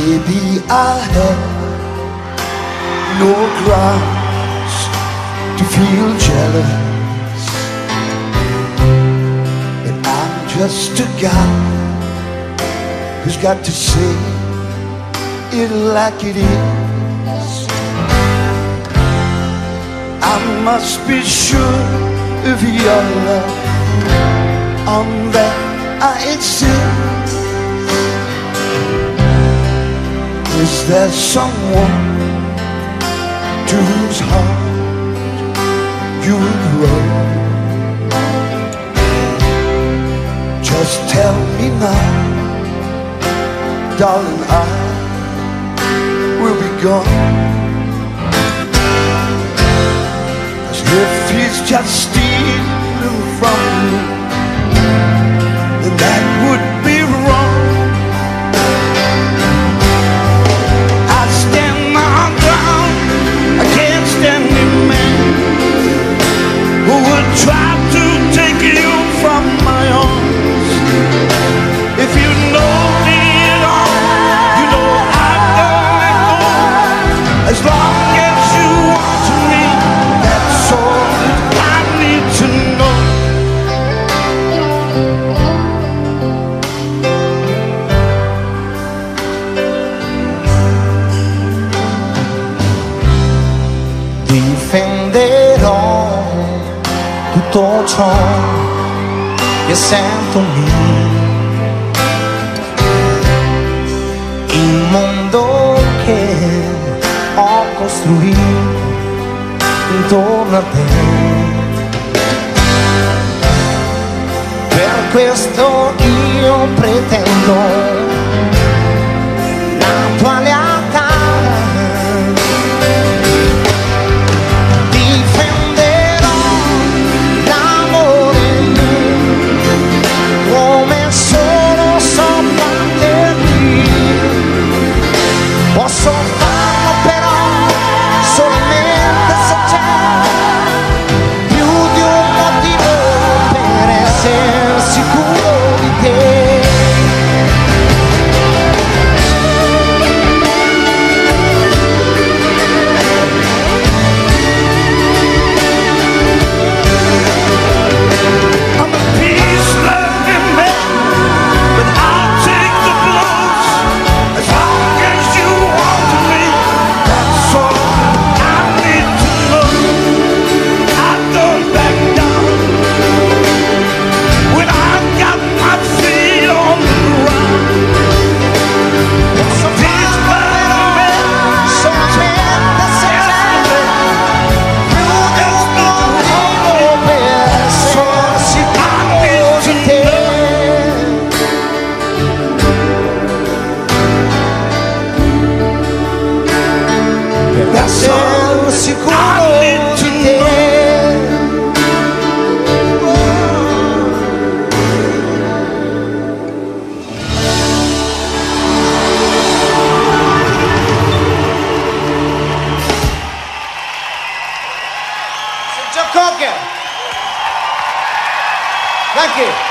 I have no grounds to feel jealous. And I'm just a guy who's got to say it like it is. I must be sure of your love. On that I insist. Is there someone to whose heart you would? Just tell me now, darling, I will be gone. Cause if he's just difenderò tutto ciò che sento lì. Il mondo che ho costruito intorno a te. Per questo io pretendo Joe Cocker. Thank you.